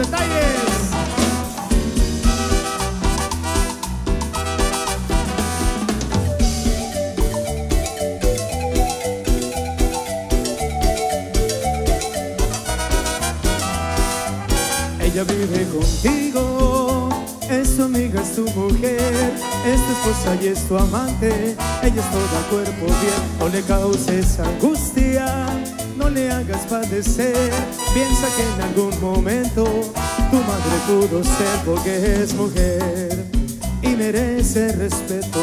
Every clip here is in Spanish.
Ella vive contigo, es tu amiga, es tu mujer, es tu esposa y es tu amante, ella es toda cuerpo bien, no le causes angustia no le hagas padecer. Piensa que en algún momento tu madre pudo ser porque es mujer y merece respeto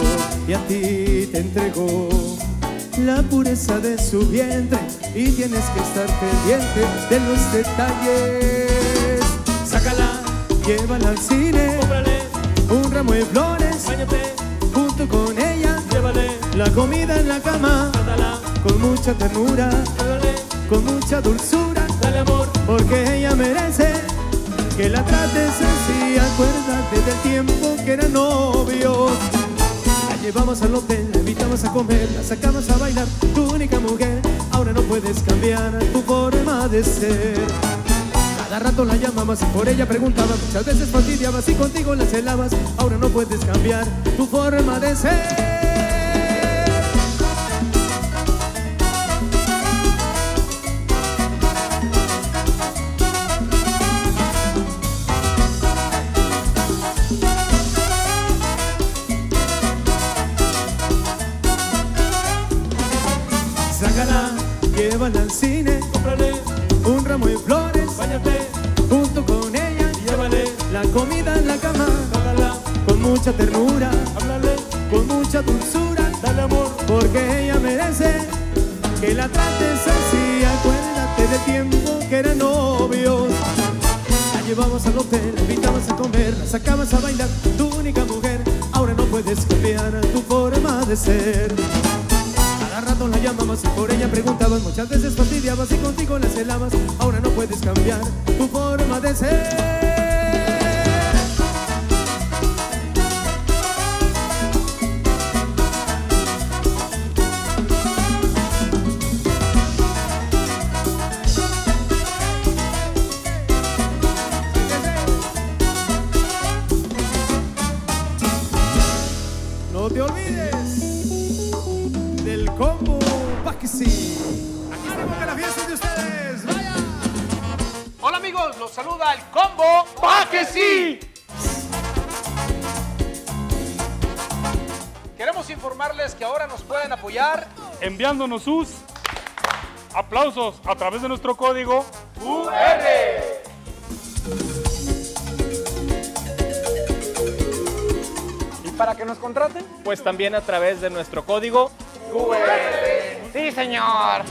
y a ti te entregó la pureza de su vientre y tienes que estar pendiente de los detalles. Sácala, llévala al cine, Cómprale, un ramo de flores, bañate, junto con ella, llévale, la comida en la cama, con mucha ternura, con mucha dulzura, dale amor, porque ella merece que la trates así. Acuérdate del tiempo que eran novios. La llevamos al hotel, la invitamos a comer, la sacamos a bailar, tu única mujer. Ahora no puedes cambiar tu forma de ser. Cada rato la llamabas y por ella preguntabas, muchas veces fastidiabas y contigo la celabas. Ahora no puedes cambiar tu forma de ser. Sácala, llévala al cine, cómprale, un ramo de flores, bañate, junto con ella, llévale, la comida en la cama, trátala, con mucha ternura, háblale, con mucha dulzura, dale amor, porque ella merece que la trates así. Acuérdate del tiempo que eran novios. La llevamos al hotel, la invitamos a comer, la sacabas a bailar, tu única mujer. Ahora no puedes cambiar tu forma de ser. Llamabas y por ella preguntabas, muchas veces fastidiabas y contigo la celabas. Ahora no puedes cambiar tu forma de ser. Que sí. ¡Ánimo que la fiesta es de ustedes! ¡Vaya! Hola amigos, los saluda el combo. ¡Pa que sí! Queremos informarles que ahora nos pueden apoyar enviándonos sus aplausos a través de nuestro código ¿Y para que nos contraten? Pues también a través de nuestro código QR. Señor.